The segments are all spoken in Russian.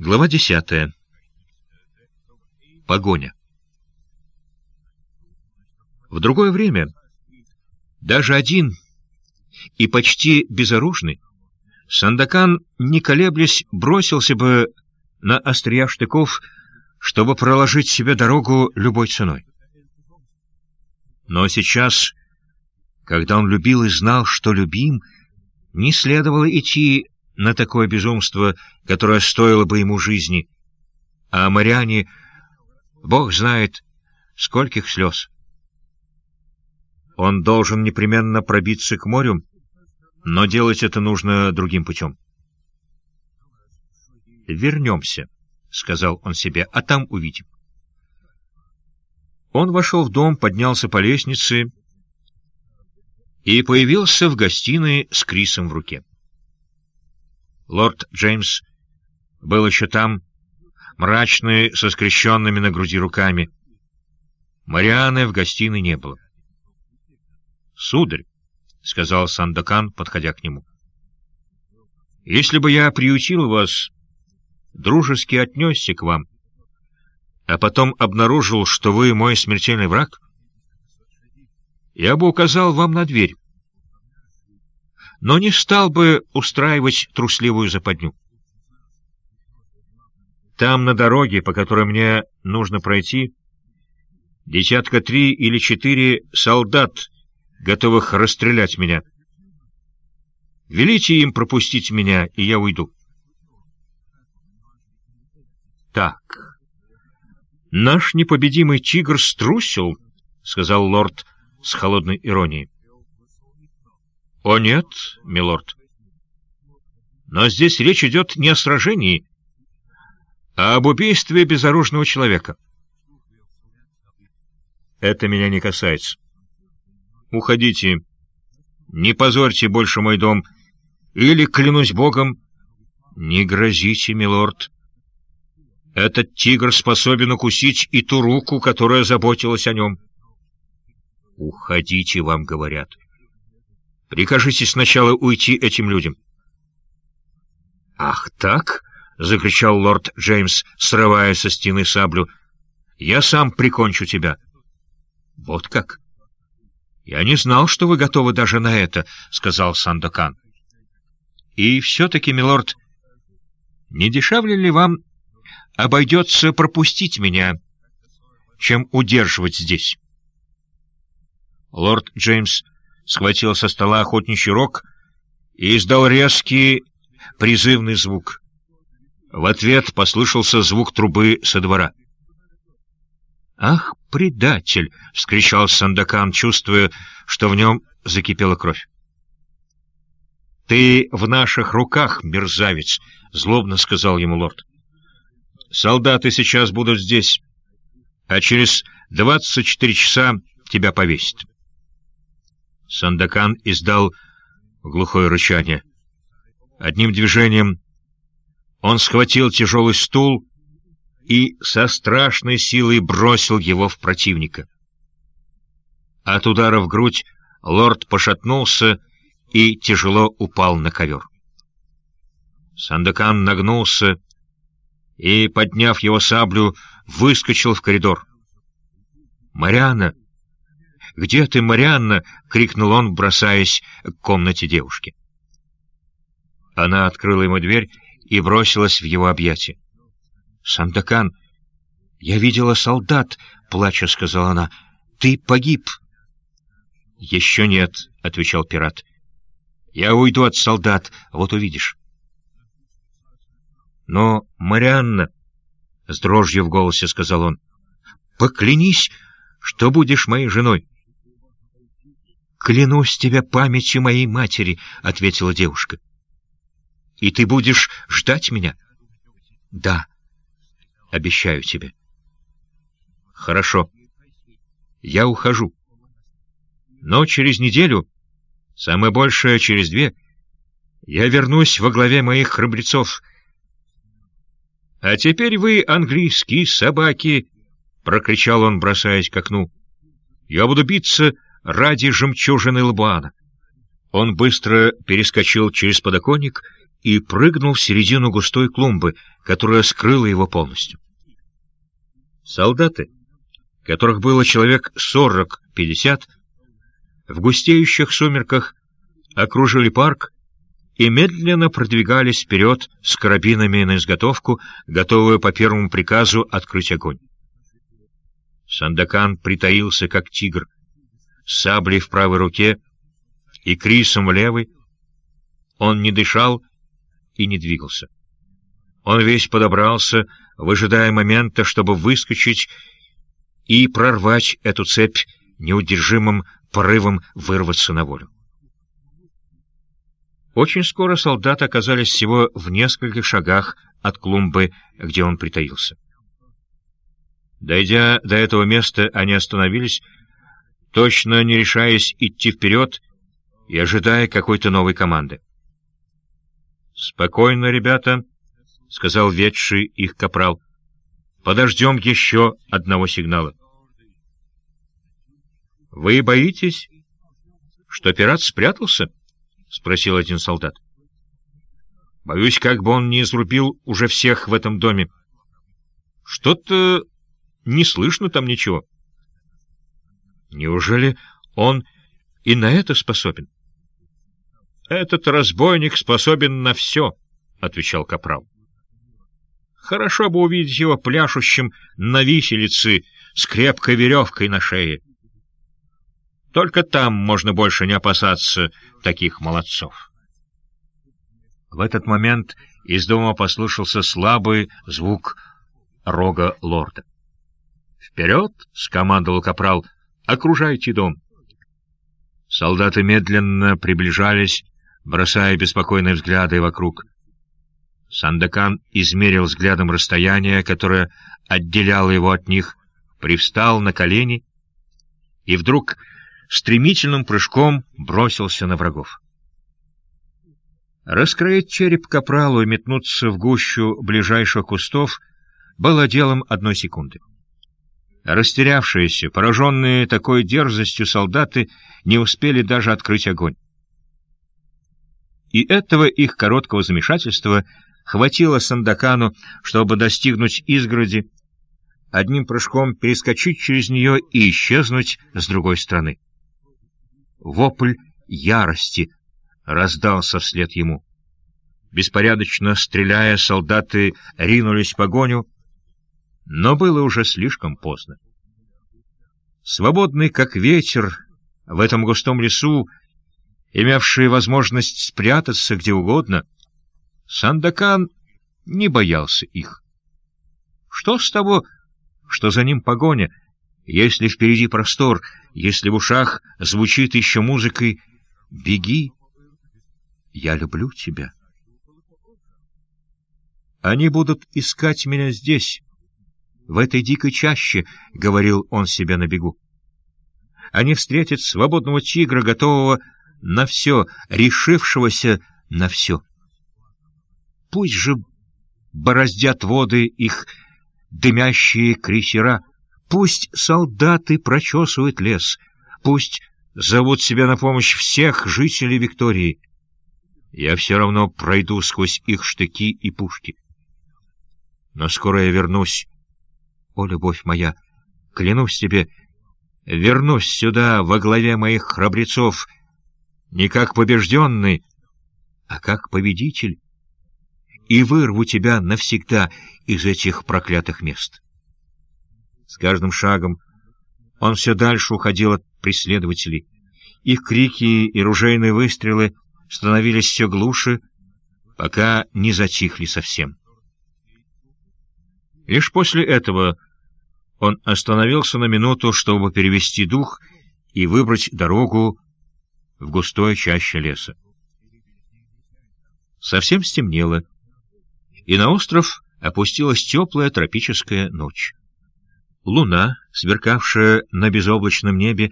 Глава десятая. Погоня. В другое время даже один и почти безоружный Сандакан, не колеблясь, бросился бы на острия штыков, чтобы проложить себе дорогу любой ценой. Но сейчас, когда он любил и знал, что любим, не следовало идти на такое безумство, которое стоило бы ему жизни. А Мариане, Бог знает, скольких слез. Он должен непременно пробиться к морю, но делать это нужно другим путем. «Вернемся», — сказал он себе, — «а там увидим». Он вошел в дом, поднялся по лестнице и появился в гостиной с Крисом в руке. Лорд Джеймс был еще там, мрачный, со скрещенными на груди руками. Марианы в гостиной не было. «Сударь», — сказал Сандакан, подходя к нему, — «если бы я приютил вас, дружески отнесся к вам, а потом обнаружил, что вы мой смертельный враг, я бы указал вам на дверь, но не стал бы устраивать трусливую западню. Там, на дороге, по которой мне нужно пройти, десятка три или четыре солдат, готовых расстрелять меня. Велите им пропустить меня, и я уйду. Так, наш непобедимый тигр струсил, — сказал лорд с холодной иронией. — О нет, милорд. Но здесь речь идет не о сражении, а об убийстве безоружного человека. Это меня не касается. Уходите. Не позорьте больше мой дом. Или, клянусь богом, не грозите, милорд. Этот тигр способен укусить и ту руку, которая заботилась о нем. Уходите, вам говорят. Прикажите сначала уйти этим людям. — Ах так? — закричал лорд Джеймс, срывая со стены саблю. — Я сам прикончу тебя. — Вот как? — Я не знал, что вы готовы даже на это, — сказал Сандокан. — И все-таки, милорд, не дешевле ли вам обойдется пропустить меня, чем удерживать здесь? Лорд Джеймс схватил со стола охотничий рог и издал резкий призывный звук. В ответ послышался звук трубы со двора. «Ах, предатель!» — вскричал Сандакан, чувствуя, что в нем закипела кровь. «Ты в наших руках, мерзавец!» — злобно сказал ему лорд. «Солдаты сейчас будут здесь, а через двадцать четыре часа тебя повесят». Сандакан издал глухое рычание. Одним движением он схватил тяжелый стул и со страшной силой бросил его в противника. От удара в грудь лорд пошатнулся и тяжело упал на ковер. Сандакан нагнулся и, подняв его саблю, выскочил в коридор. «Мариана!» «Где ты, Марианна?» — крикнул он, бросаясь к комнате девушки. Она открыла ему дверь и бросилась в его объятия. «Сандакан, я видела солдат», — плача сказала она. «Ты погиб». «Еще нет», — отвечал пират. «Я уйду от солдат, вот увидишь». «Но, Марианна», — с дрожью в голосе сказал он, — «поклянись, что будешь моей женой». «Клянусь тебя памятью моей матери», — ответила девушка. «И ты будешь ждать меня?» «Да, обещаю тебе». «Хорошо, я ухожу. Но через неделю, самое большее через две, я вернусь во главе моих храбрецов. А теперь вы, английские собаки!» — прокричал он, бросаясь к окну. «Я буду биться...» ради жемчужины Лабуана. Он быстро перескочил через подоконник и прыгнул в середину густой клумбы, которая скрыла его полностью. Солдаты, которых было человек сорок-пятьдесят, в густеющих сумерках окружили парк и медленно продвигались вперед с карабинами на изготовку, готовые по первому приказу открыть огонь. Сандакан притаился, как тигр, саблей в правой руке и крисом в левой. Он не дышал и не двигался. Он весь подобрался, выжидая момента, чтобы выскочить и прорвать эту цепь неудержимым порывом вырваться на волю. Очень скоро солдаты оказались всего в нескольких шагах от клумбы, где он притаился. Дойдя до этого места, они остановились, точно не решаясь идти вперед и ожидая какой-то новой команды. «Спокойно, ребята», — сказал ведший их капрал. «Подождем еще одного сигнала». «Вы боитесь, что пират спрятался?» — спросил один солдат. «Боюсь, как бы он не изрубил уже всех в этом доме. Что-то не слышно там ничего». «Неужели он и на это способен?» «Этот разбойник способен на все», — отвечал Капрал. «Хорошо бы увидеть его пляшущим на виселице с крепкой веревкой на шее». Только там можно больше не опасаться таких молодцов. В этот момент из дома послышался слабый звук рога лорда. «Вперед!» — скомандовал капрал. «Окружайте дом!» Солдаты медленно приближались, бросая беспокойные взгляды вокруг. Сандакан измерил взглядом расстояние, которое отделяло его от них, привстал на колени и вдруг стремительным прыжком бросился на врагов. Раскроить череп капралу и метнуться в гущу ближайших кустов было делом одной секунды. Растерявшиеся, пораженные такой дерзостью солдаты не успели даже открыть огонь. И этого их короткого замешательства хватило Сандакану, чтобы достигнуть изгороди, одним прыжком перескочить через нее и исчезнуть с другой стороны. Вопль ярости раздался вслед ему. Беспорядочно стреляя, солдаты ринулись в погоню, но было уже слишком поздно. Свободный, как ветер, в этом густом лесу, имевший возможность спрятаться где угодно, Сандакан не боялся их. Что с того, что за ним погоня, если впереди простор, если в ушах звучит еще музыкой «Беги, я люблю тебя». Они будут искать меня здесь, в этой дикой чаще, — говорил он себе на бегу. Они встретят свободного тигра, готового на все, решившегося на все. Пусть же бороздят воды их дымящие крейсера — Пусть солдаты прочесывают лес, пусть зовут себя на помощь всех жителей Виктории. Я все равно пройду сквозь их штыки и пушки. Но скоро я вернусь. О, любовь моя, клянусь тебе, вернусь сюда во главе моих храбрецов не как побежденный, а как победитель, и вырву тебя навсегда из этих проклятых мест». С каждым шагом он все дальше уходил от преследователей. Их крики и ружейные выстрелы становились все глуше, пока не затихли совсем. Лишь после этого он остановился на минуту, чтобы перевести дух и выбрать дорогу в густой чаще леса. Совсем стемнело, и на остров опустилась теплая тропическая ночь. Луна, сверкавшая на безоблачном небе,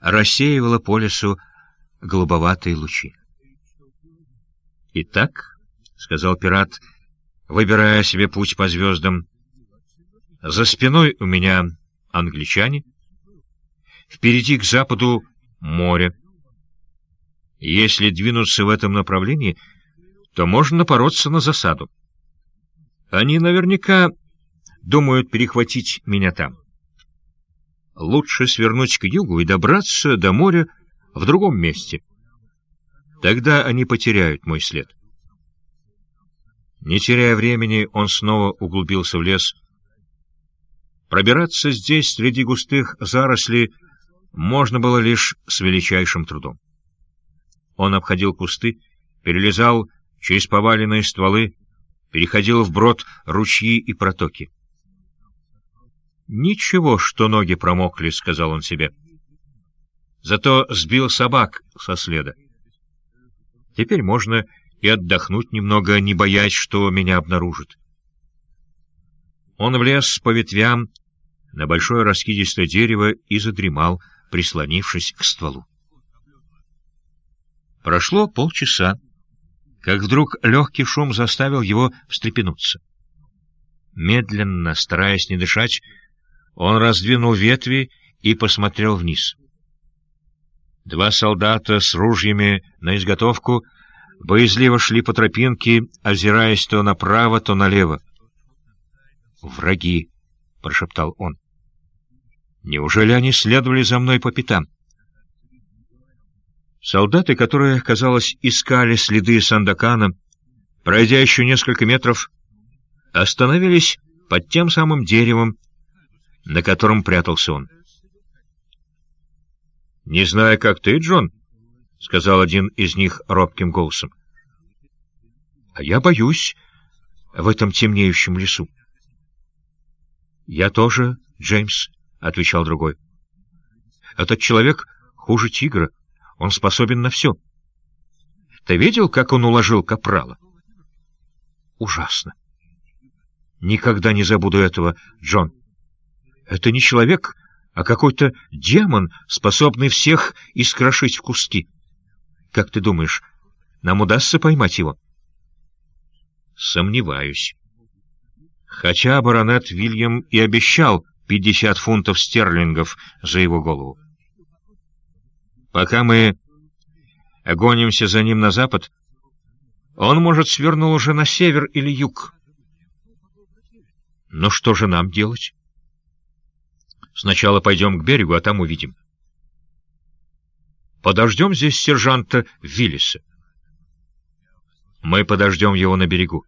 рассеивала по лесу голубоватые лучи. «Итак», — сказал пират, выбирая себе путь по звездам, — «за спиной у меня англичане, впереди к западу море. Если двинуться в этом направлении, то можно напороться на засаду. Они наверняка думают перехватить меня там. Лучше свернуть к югу и добраться до моря в другом месте. Тогда они потеряют мой след. Не теряя времени, он снова углубился в лес. Пробираться здесь, среди густых зарослей, можно было лишь с величайшим трудом. Он обходил кусты, перелезал через поваленные стволы, переходил вброд ручьи и протоки. «Ничего, что ноги промокли», — сказал он себе. Зато сбил собак со следа. Теперь можно и отдохнуть немного, не боясь, что меня обнаружат. Он влез по ветвям на большое раскидистое дерево и задремал, прислонившись к стволу. Прошло полчаса, как вдруг легкий шум заставил его встрепенуться. Медленно, стараясь не дышать, он раздвинул ветви и посмотрел вниз. Два солдата с ружьями на изготовку боязливо шли по тропинке, озираясь то направо, то налево. «Враги!» — прошептал он. «Неужели они следовали за мной по пятам?» Солдаты, которые, казалось, искали следы Сандакана, пройдя еще несколько метров, остановились под тем самым деревом, на котором прятался он. «Не знаю, как ты, Джон», — сказал один из них робким голосом. «А я боюсь в этом темнеющем лесу». «Я тоже, Джеймс», — отвечал другой. «Этот человек хуже тигра. Он способен на все. Ты видел, как он уложил капрала?» «Ужасно. Никогда не забуду этого, Джон. Это не человек, а какой-то демон, способный всех искрошить в куски. Как ты думаешь, нам удастся поймать его? Сомневаюсь. Хотя баронет Вильям и обещал пятьдесят фунтов стерлингов за его голову. Пока мы гонимся за ним на запад, он, может, свернул уже на север или юг. Но что же нам делать? Сначала пойдем к берегу, а там увидим. Подождем здесь сержанта Виллиса. Мы подождем его на берегу.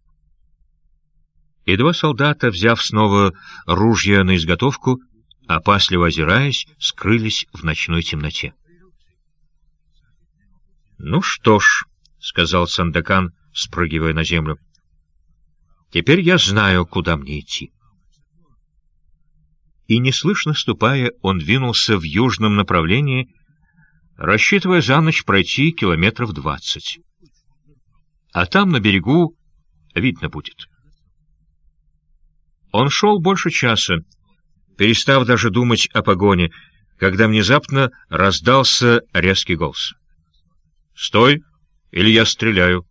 И два солдата, взяв снова ружья на изготовку, опасливо озираясь, скрылись в ночной темноте. — Ну что ж, — сказал Сандакан, спрыгивая на землю, — теперь я знаю, куда мне идти и, неслышно ступая, он двинулся в южном направлении, рассчитывая за ночь пройти километров двадцать. А там, на берегу, видно будет. Он шел больше часа, перестав даже думать о погоне, когда внезапно раздался резкий голос. «Стой, или я стреляю!»